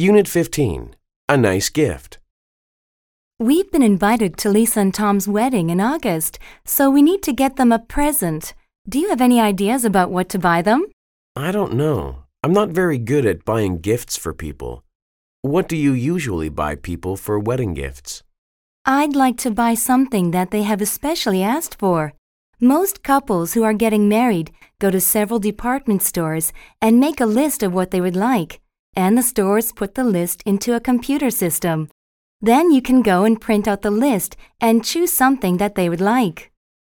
Unit 15 A Nice Gift. We've been invited to Lisa and Tom's wedding in August, so we need to get them a present. Do you have any ideas about what to buy them? I don't know. I'm not very good at buying gifts for people. What do you usually buy people for wedding gifts? I'd like to buy something that they have especially asked for. Most couples who are getting married go to several department stores and make a list of what they would like, and the stores put the list into a computer system. Then you can go and print out the list and choose something that they would like.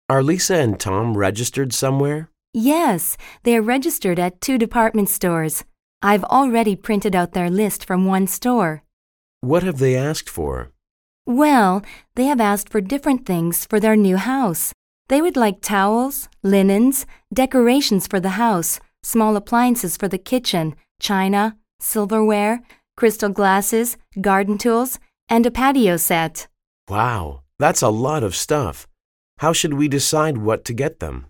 Are Lisa and Tom registered somewhere? Yes, they are registered at two department stores. I've already printed out their list from one store. What have they asked for? Well, they have asked for different things for their new house. They would like towels, linens, decorations for the house, small appliances for the kitchen, china, silverware, crystal glasses, garden tools, and a patio set. Wow, that's a lot of stuff. How should we decide what to get them?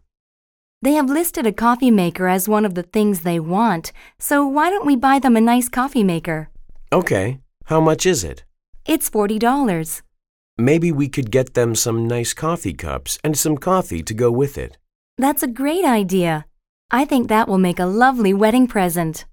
They have listed a coffee maker as one of the things they want, so why don't we buy them a nice coffee maker? Okay, how much is it? It's $40. Maybe we could get them some nice coffee cups and some coffee to go with it. That's a great idea. I think that will make a lovely wedding present.